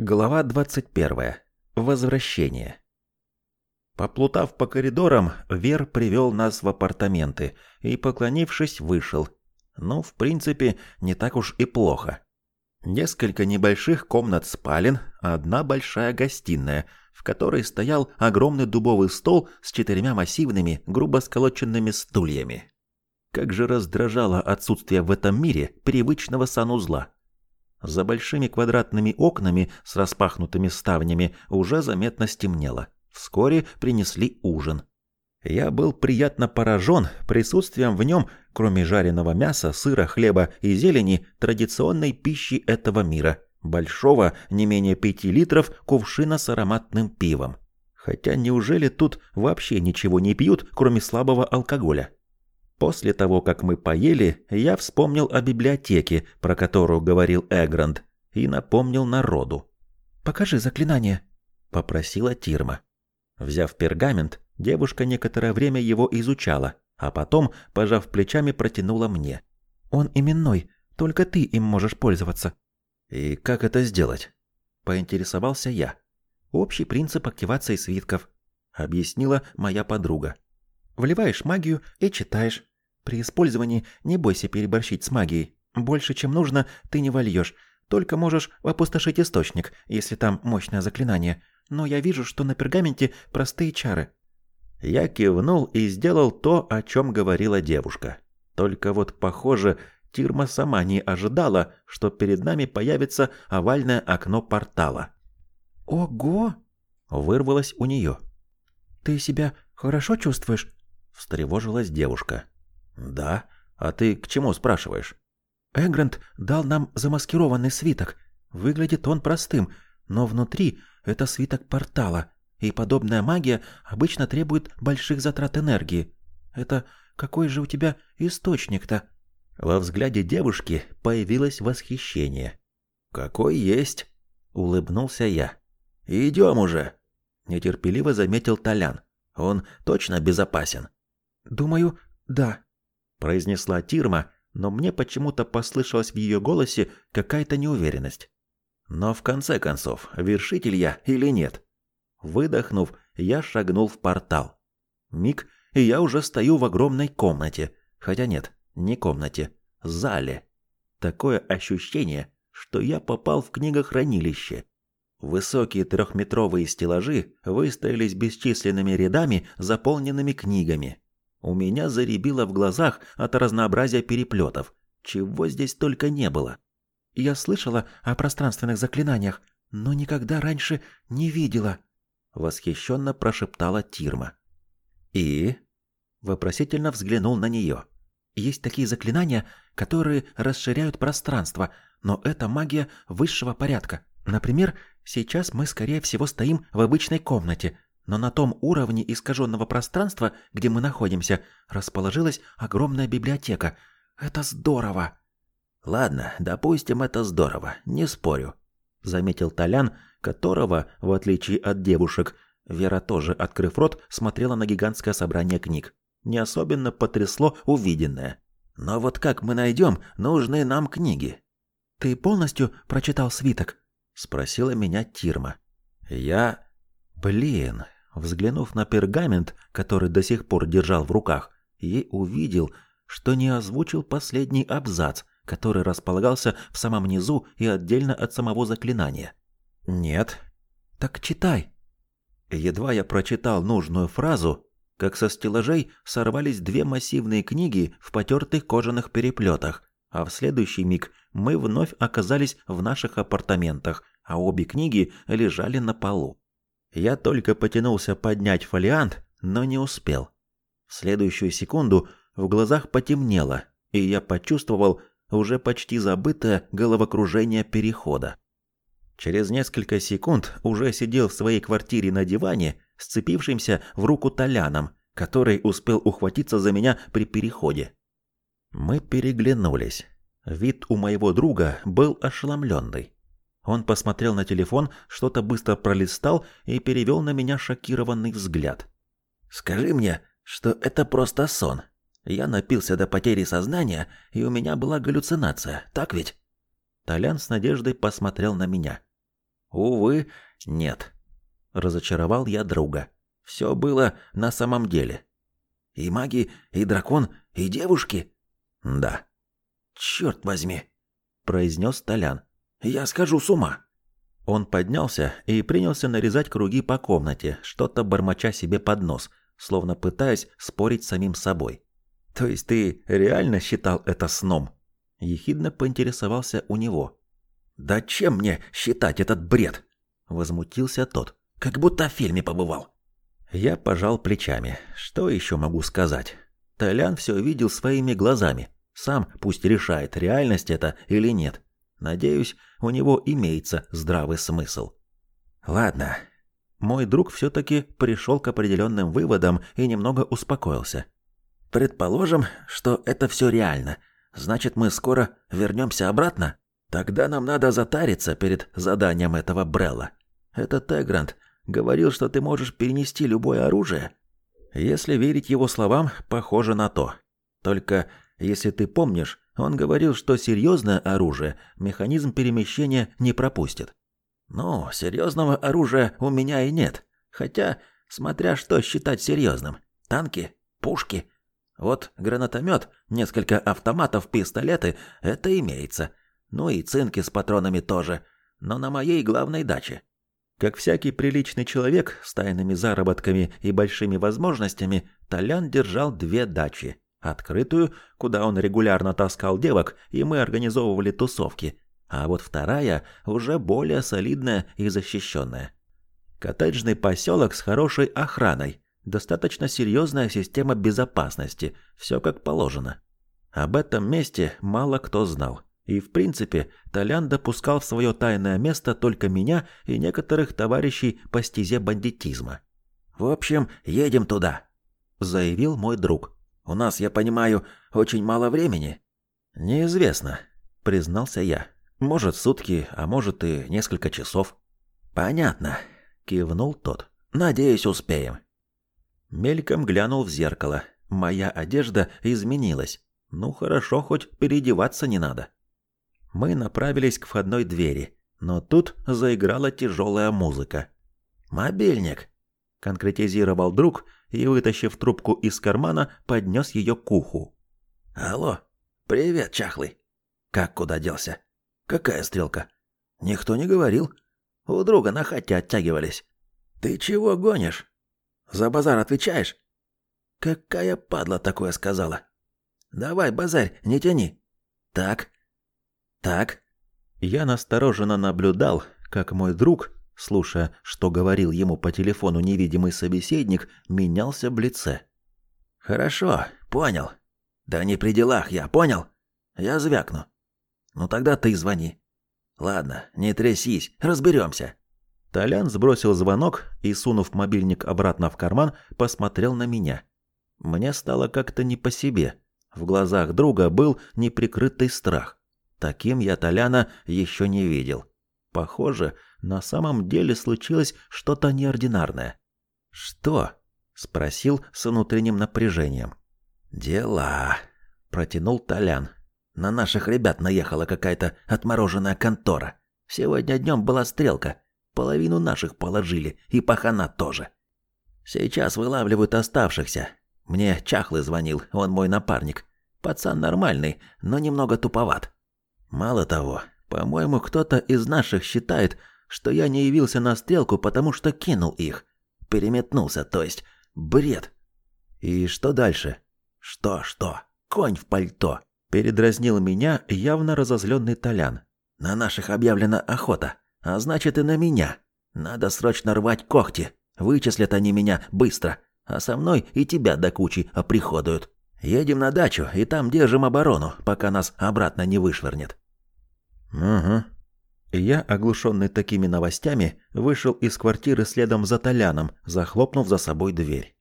Глава 21. Возвращение. Поплутав по коридорам, Вер привел нас в апартаменты и, поклонившись, вышел. Ну, в принципе, не так уж и плохо. Несколько небольших комнат спален, одна большая гостиная, в которой стоял огромный дубовый стол с четырьмя массивными, грубо сколоченными стульями. Как же раздражало отсутствие в этом мире привычного санузла. За большими квадратными окнами с распахнутыми ставнями уже заметно стемнело. Вскоре принесли ужин. Я был приятно поражен присутствием в нем, кроме жареного мяса, сыра, хлеба и зелени, традиционной пищи этого мира. Большого, не менее пяти литров, кувшина с ароматным пивом. Хотя неужели тут вообще ничего не пьют, кроме слабого алкоголя? После того, как мы поели, я вспомнил о библиотеке, про которую говорил Эгранд, и напомнил народу. «Покажи заклинание», — попросила Тирма. Взяв пергамент, девушка некоторое время его изучала, а потом, пожав плечами, протянула мне. «Он именной, только ты им можешь пользоваться». «И как это сделать?» – поинтересовался я. «Общий принцип активации свитков», – объяснила моя подруга. «Вливаешь магию и читаешь. При использовании не бойся переборщить с магией. Больше, чем нужно, ты не вольешь. Только можешь опустошить источник, если там мощное заклинание. Но я вижу, что на пергаменте простые чары». Я кивнул и сделал то, о чем говорила девушка. Только вот, похоже, Тирма сама не ожидала, что перед нами появится овальное окно портала. «Ого!» – вырвалось у нее. «Ты себя хорошо чувствуешь?» – встревожилась девушка. «Да? А ты к чему спрашиваешь?» «Эгрант дал нам замаскированный свиток. Выглядит он простым, но внутри это свиток портала, и подобная магия обычно требует больших затрат энергии. Это какой же у тебя источник-то?» Во взгляде девушки появилось восхищение. «Какой есть!» — улыбнулся я. «Идем уже!» — нетерпеливо заметил Толян. «Он точно безопасен?» «Думаю, да», произнесла Тирма, но мне почему-то послышалась в ее голосе какая-то неуверенность. Но в конце концов, вершитель я или нет? Выдохнув, я шагнул в портал. Миг, и я уже стою в огромной комнате. Хотя нет, не комнате, зале. Такое ощущение, что я попал в книгохранилище. Высокие трехметровые стеллажи выстроились бесчисленными рядами, заполненными книгами. У меня заребило в глазах от разнообразия переплетов. Чего здесь только не было. Я слышала о пространственных заклинаниях, но никогда раньше не видела. Восхищенно прошептала Тирма. И? Вопросительно взглянул на нее. Есть такие заклинания, которые расширяют пространство, но это магия высшего порядка. Например, сейчас мы, скорее всего, стоим в обычной комнате, но на том уровне искаженного пространства, где мы находимся, расположилась огромная библиотека. Это здорово. Ладно, допустим, это здорово, не спорю, заметил Толян, которого, в отличие от девушек, Вера тоже, открыв рот, смотрела на гигантское собрание книг. Не особенно потрясло увиденное. Но вот как мы найдем нужные нам книги? Ты полностью прочитал свиток? спросила меня Тирма. Я Блин, Взглянув на пергамент, который до сих пор держал в руках, и увидел, что не озвучил последний абзац, который располагался в самом низу и отдельно от самого заклинания. «Нет». «Так читай». Едва я прочитал нужную фразу, как со стеллажей сорвались две массивные книги в потертых кожаных переплетах, а в следующий миг мы вновь оказались в наших апартаментах, а обе книги лежали на полу. Я только потянулся поднять фолиант, но не успел. В следующую секунду в глазах потемнело, и я почувствовал уже почти забытое головокружение перехода. Через несколько секунд уже сидел в своей квартире на диване, сцепившимся в руку Толяном, который успел ухватиться за меня при переходе. Мы переглянулись. Вид у моего друга был ошеломленный. Он посмотрел на телефон, что-то быстро пролистал и перевел на меня шокированный взгляд. «Скажи мне, что это просто сон. Я напился до потери сознания, и у меня была галлюцинация, так ведь?» Толян с надеждой посмотрел на меня. Увы, нет. Разочаровал я друга. Все было на самом деле. И маги, и дракон, и девушки? Да. Черт возьми, произнес Толян. Я скажу с ума. Он поднялся и принялся нарезать круги по комнате, что-то бормоча себе под нос, словно пытаясь спорить с самим собой. «То есть ты реально считал это сном?» Ехидно поинтересовался у него. «Да чем мне считать этот бред?» Возмутился тот. «Как будто в фильме побывал». Я пожал плечами. Что еще могу сказать? Толян все видел своими глазами. Сам пусть решает, реальность это или нет. Надеюсь, у него имеется здравый смысл. Ладно. Мой друг все-таки пришел к определенным выводам и немного успокоился. Предположим, что это все реально. Значит, мы скоро вернемся обратно? Тогда нам надо затариться перед заданием этого Брелла. Этот Тегрант говорил, что ты можешь перенести любое оружие. Если верить его словам, похоже на то. Только, если ты помнишь, он говорил, что серьезное оружие механизм перемещения не пропустит. Ну, серьезного оружия у меня и нет. Хотя, смотря что считать серьезным. Танки, пушки. Вот гранатомет, несколько автоматов, пистолеты – это имеется. Ну и цинки с патронами тоже. Но на моей главной даче. Как всякий приличный человек с тайными заработками и большими возможностями, Толян держал две дачи. Открытую, куда он регулярно таскал девок, и мы организовывали тусовки. А вот вторая уже более солидная и защищенная. Коттеджный поселок с хорошей охраной. Достаточно серьезная система безопасности. Все как положено. Об этом месте мало кто знал. И в принципе, Толян допускал в свое тайное место только меня и некоторых товарищей по стезе бандитизма. «В общем, едем туда», — заявил мой друг. У нас, я понимаю, очень мало времени. Неизвестно, признался я. Может, сутки, а может и несколько часов. Понятно, кивнул тот. Надеюсь, успеем. Мельком глянул в зеркало. Моя одежда изменилась. Ну хорошо, хоть переодеваться не надо. Мы направились к входной двери, но тут заиграла тяжелая музыка. Мобильник, конкретизировал друг и, вытащив трубку из кармана, поднес ее к уху. «Алло, привет, чахлый. Как куда делся? Какая стрелка? Никто не говорил. У друга на хате оттягивались. Ты чего гонишь? За базар отвечаешь? Какая падла такое сказала? Давай, базарь, не тяни. Так, так». Я настороженно наблюдал, как мой друг слушая, что говорил ему по телефону невидимый собеседник, менялся в лице. «Хорошо, понял. Да не при делах я, понял? Я звякну. Ну тогда ты звони. Ладно, не трясись, разберемся». Толян сбросил звонок и, сунув мобильник обратно в карман, посмотрел на меня. Мне стало как-то не по себе. В глазах друга был неприкрытый страх. Таким я Толяна еще не видел. Похоже, на самом деле случилось что-то неординарное. «Что?» – спросил с внутренним напряжением. «Дела», – протянул Толян. «На наших ребят наехала какая-то отмороженная контора. Сегодня днем была стрелка. Половину наших положили, и пахана тоже. Сейчас вылавливают оставшихся. Мне Чахлый звонил, он мой напарник. Пацан нормальный, но немного туповат. Мало того, по-моему, кто-то из наших считает, что я не явился на стрелку, потому что кинул их. Переметнулся, то есть. Бред. И что дальше? Что, что? Конь в пальто. Передразнил меня явно разозленный Толян. На наших объявлена охота. А значит и на меня. Надо срочно рвать когти. Вычислят они меня быстро. А со мной и тебя до кучи оприходуют. Едем на дачу и там держим оборону, пока нас обратно не вышвырнет. Угу, я, оглушенный такими новостями, вышел из квартиры следом за Толяном, захлопнув за собой дверь.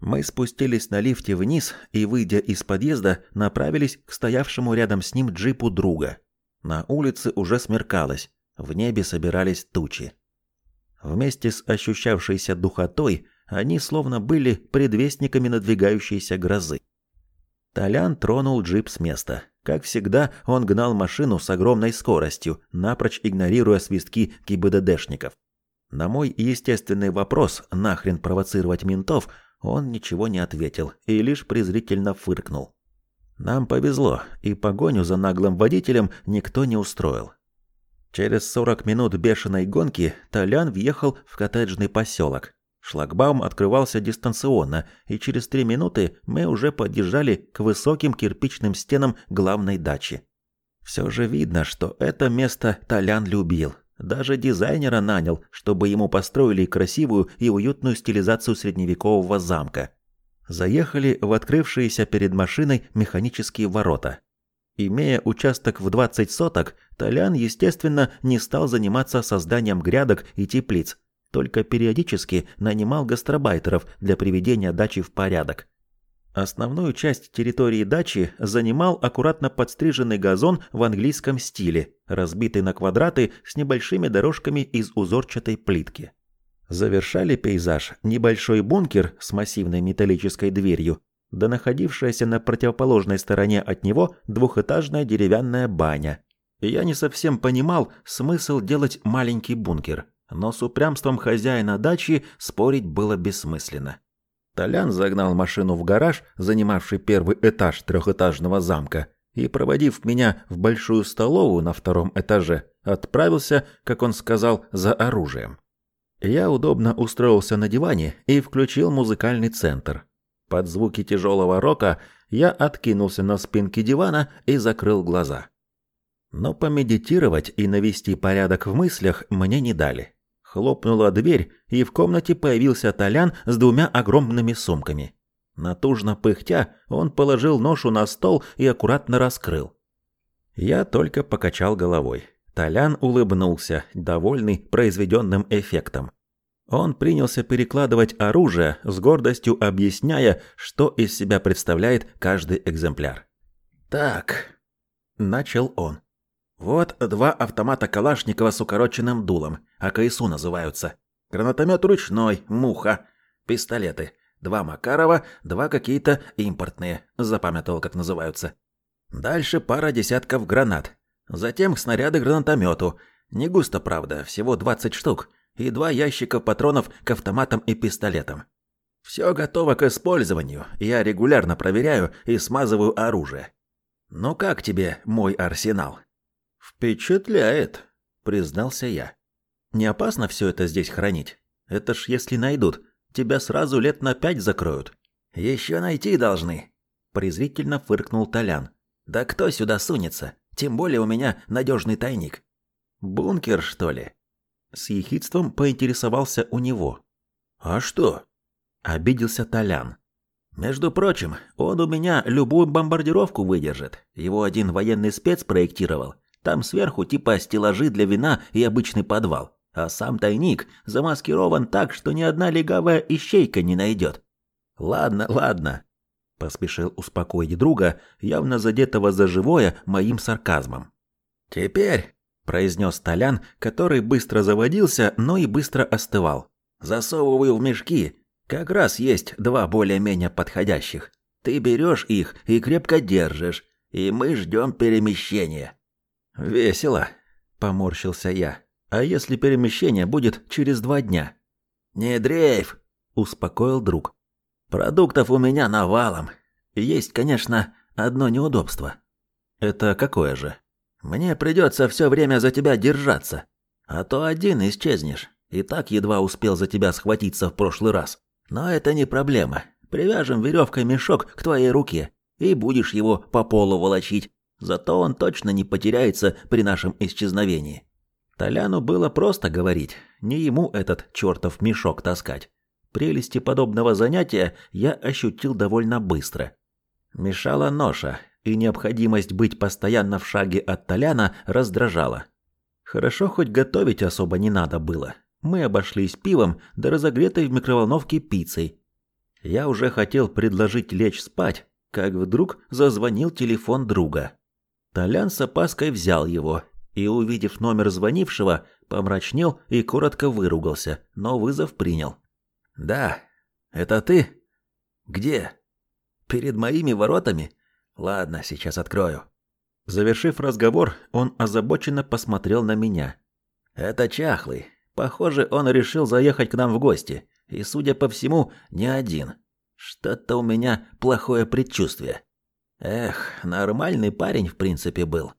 Мы спустились на лифте вниз и, выйдя из подъезда, направились к стоявшему рядом с ним джипу друга. На улице уже смеркалось, в небе собирались тучи. Вместе с ощущавшейся духотой они словно были предвестниками надвигающейся грозы. Толян тронул джип с места, Как всегда, он гнал машину с огромной скоростью, напрочь игнорируя свистки ГИБДДшников. На мой естественный вопрос, нахрен провоцировать ментов, он ничего не ответил и лишь презрительно фыркнул. Нам повезло, и погоню за наглым водителем никто не устроил. Через 40 минут бешеной гонки Толян въехал в коттеджный поселок. Шлагбаум открывался дистанционно, и через три минуты мы уже подъезжали к высоким кирпичным стенам главной дачи. Все же видно, что это место Толян любил. Даже дизайнера нанял, чтобы ему построили красивую и уютную стилизацию средневекового замка. Заехали в открывшиеся перед машиной механические ворота. Имея участок в 20 соток, Толян, естественно, не стал заниматься созданием грядок и теплиц, только периодически нанимал гастробайтеров для приведения дачи в порядок. Основную часть территории дачи занимал аккуратно подстриженный газон в английском стиле, разбитый на квадраты с небольшими дорожками из узорчатой плитки. Завершали пейзаж небольшой бункер с массивной металлической дверью, да находившаяся на противоположной стороне от него двухэтажная деревянная баня. я не совсем понимал смысл делать маленький бункер, но с упрямством хозяина дачи спорить было бессмысленно. Толян загнал машину в гараж, занимавший первый этаж трехэтажного замка, и, проводив меня в большую столовую на втором этаже, отправился, как он сказал, за оружием. Я удобно устроился на диване и включил музыкальный центр. Под звуки тяжелого рока я откинулся на спинке дивана и закрыл глаза. Но помедитировать и навести порядок в мыслях мне не дали. Хлопнула дверь, и в комнате появился Толян с двумя огромными сумками. Натужно пыхтя, он положил ношу на стол и аккуратно раскрыл. Я только покачал головой. Толян улыбнулся, довольный произведенным эффектом. Он принялся перекладывать оружие, с гордостью объясняя, что из себя представляет каждый экземпляр. «Так», — начал он. «Вот два автомата Калашникова с укороченным дулом, АКСУ называются. Гранатомет ручной, муха. Пистолеты. Два Макарова, два какие-то импортные, запамятовал, как называются. Дальше пара десятков гранат. Затем снаряды гранатомету. Не густо, правда, всего 20 штук. И два ящика патронов к автоматам и пистолетам. Все готово к использованию. Я регулярно проверяю и смазываю оружие. Ну как тебе мой арсенал? Впечатляет, признался я. Не опасно все это здесь хранить? Это ж если найдут, тебя сразу лет на пять закроют. Еще найти должны, презрительно фыркнул Толян. Да кто сюда сунется? Тем более у меня надежный тайник. Бункер, что ли? С ехидством поинтересовался у него. А что? Обиделся Толян. Между прочим, он у меня любую бомбардировку выдержит. Его один военный спец проектировал. Там сверху типа стеллажи для вина и обычный подвал. А сам тайник замаскирован так, что ни одна легавая ищейка не найдет. Ладно, ладно, поспешил успокоить друга, явно задетого за живое моим сарказмом. Теперь, произнес Толян, который быстро заводился, но и быстро остывал. Засовываю в мешки. Как раз есть два более-менее подходящих. Ты берешь их и крепко держишь, и мы ждем перемещения. Весело, поморщился я. А если перемещение будет через два дня? Не дрейф, успокоил друг. Продуктов у меня навалом. Есть, конечно, одно неудобство. Это какое же? Мне придется все время за тебя держаться, а то один исчезнешь. И так едва успел за тебя схватиться в прошлый раз. Но это не проблема. Привяжем веревкой мешок к твоей руке и будешь его по полу волочить. Зато он точно не потеряется при нашем исчезновении. Толяну было просто говорить, не ему этот чертов мешок таскать. Прелести подобного занятия я ощутил довольно быстро. Мешала ноша, и необходимость быть постоянно в шаге от Толяна раздражала. Хорошо, хоть готовить особо не надо было. Мы обошлись пивом да разогретой в микроволновке пиццей. Я уже хотел предложить лечь спать, как вдруг зазвонил телефон друга. Толян с опаской взял его и, увидев номер звонившего, помрачнел и коротко выругался, но вызов принял. «Да, это ты? Где? Перед моими воротами? Ладно, сейчас открою». Завершив разговор, он озабоченно посмотрел на меня. Это чахлый. Похоже, он решил заехать к нам в гости, и, судя по всему, не один. Что-то у меня плохое предчувствие. Эх, нормальный парень в принципе был.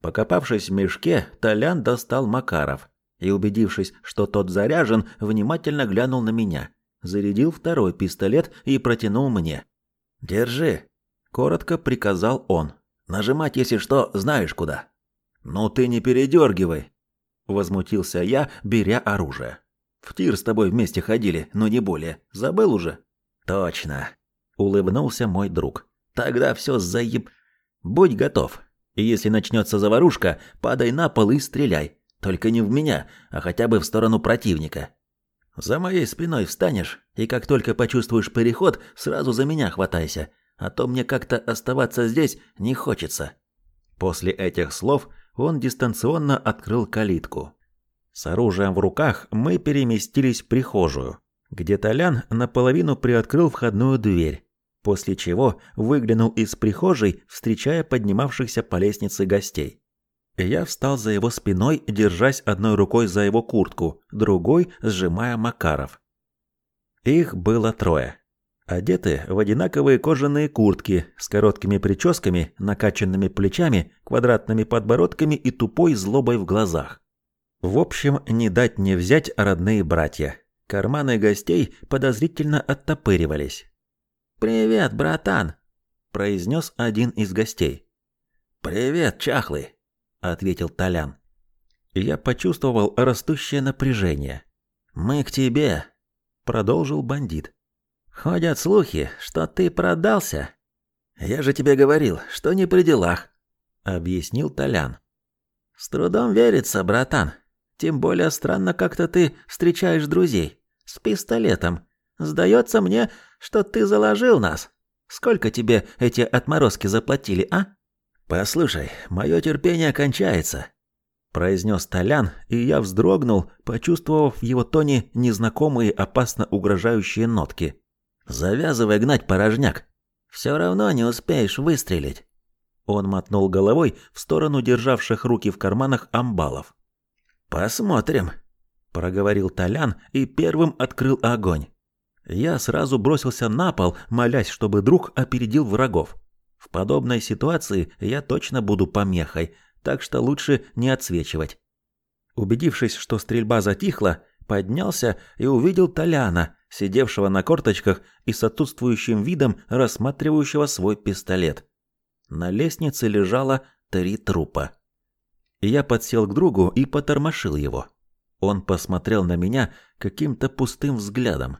Покопавшись в мешке, Толян достал Макаров и, убедившись, что тот заряжен, внимательно глянул на меня, зарядил второй пистолет и протянул мне. «Держи», – коротко приказал он. «Нажимать, если что, знаешь куда». «Ну ты не передергивай», – возмутился я, беря оружие. «В тир с тобой вместе ходили, но не более. Забыл уже?» «Точно», – улыбнулся мой друг. «Тогда все заеб... Будь готов. И если начнется заварушка, падай на пол и стреляй. Только не в меня, а хотя бы в сторону противника. За моей спиной встанешь, и как только почувствуешь переход, сразу за меня хватайся, а то мне как-то оставаться здесь не хочется. После этих слов он дистанционно открыл калитку. С оружием в руках мы переместились в прихожую, где Толян наполовину приоткрыл входную дверь, после чего выглянул из прихожей, встречая поднимавшихся по лестнице гостей. Я встал за его спиной, держась одной рукой за его куртку, другой сжимая Макаров. Их было трое. Одеты в одинаковые кожаные куртки с короткими прическами, накачанными плечами, квадратными подбородками и тупой злобой в глазах. В общем, не дать не взять родные братья. Карманы гостей подозрительно оттопыривались. «Привет, братан!» – произнес один из гостей. «Привет, чахлый!» ответил Толян. Я почувствовал растущее напряжение. Мы к тебе, продолжил бандит. Ходят слухи, что ты продался. Я же тебе говорил, что не при делах, объяснил Толян. С трудом верится, братан. Тем более странно как-то ты встречаешь друзей с пистолетом. Сдается мне, что ты заложил нас. Сколько тебе эти отморозки заплатили, а? «Послушай, мое терпение кончается», – произнес Толян, и я вздрогнул, почувствовав в его тоне незнакомые опасно угрожающие нотки. «Завязывай гнать порожняк. Все равно не успеешь выстрелить». Он мотнул головой в сторону державших руки в карманах амбалов. «Посмотрим», – проговорил Толян и первым открыл огонь. Я сразу бросился на пол, молясь, чтобы друг опередил врагов. В подобной ситуации я точно буду помехой, так что лучше не отсвечивать. Убедившись, что стрельба затихла, поднялся и увидел Толяна, сидевшего на корточках и с отсутствующим видом рассматривающего свой пистолет. На лестнице лежало три трупа. Я подсел к другу и потормошил его. Он посмотрел на меня каким-то пустым взглядом.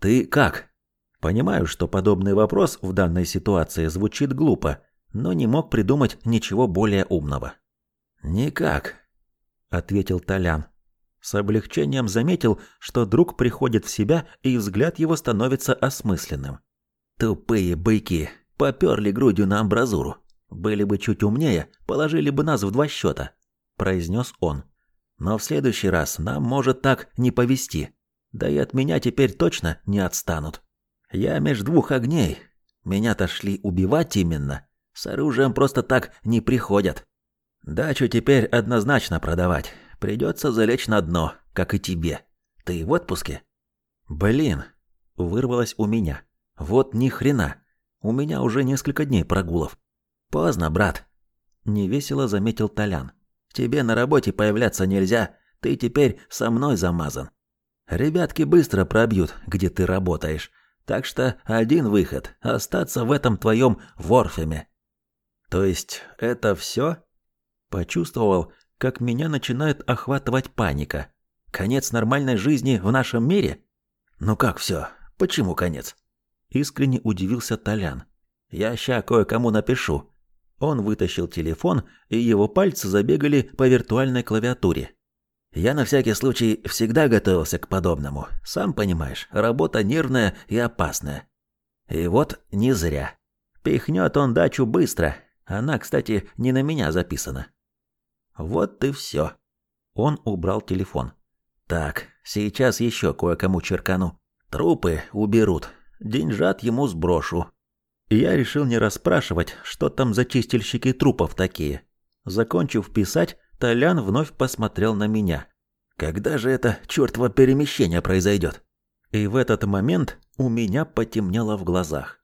«Ты как?» Понимаю, что подобный вопрос в данной ситуации звучит глупо, но не мог придумать ничего более умного. «Никак», — ответил Толян. С облегчением заметил, что друг приходит в себя, и взгляд его становится осмысленным. «Тупые быки, поперли грудью на амбразуру. Были бы чуть умнее, положили бы нас в два счета», — произнес он. «Но в следующий раз нам может так не повести. Да и от меня теперь точно не отстанут». Я меж двух огней. Меня-то шли убивать именно. С оружием просто так не приходят. Дачу теперь однозначно продавать. Придется залечь на дно, как и тебе. Ты в отпуске? Блин, вырвалось у меня. Вот ни хрена. У меня уже несколько дней прогулов. Поздно, брат. Невесело заметил Толян. Тебе на работе появляться нельзя. Ты теперь со мной замазан. Ребятки быстро пробьют, где ты работаешь. Так что один выход – остаться в этом твоем Ворфеме. То есть это все? Почувствовал, как меня начинает охватывать паника. Конец нормальной жизни в нашем мире? Ну как все? Почему конец? Искренне удивился Толян. Я ща кое-кому напишу. Он вытащил телефон, и его пальцы забегали по виртуальной клавиатуре. Я на всякий случай всегда готовился к подобному. Сам понимаешь, работа нервная и опасная. И вот не зря. Пихнет он дачу быстро. Она, кстати, не на меня записана. Вот и все. Он убрал телефон. Так, сейчас еще кое-кому черкану. Трупы уберут. Деньжат ему сброшу. Я решил не расспрашивать, что там за чистильщики трупов такие. Закончив писать, Толян вновь посмотрел на меня. Когда же это чертово перемещение произойдет? И в этот момент у меня потемнело в глазах.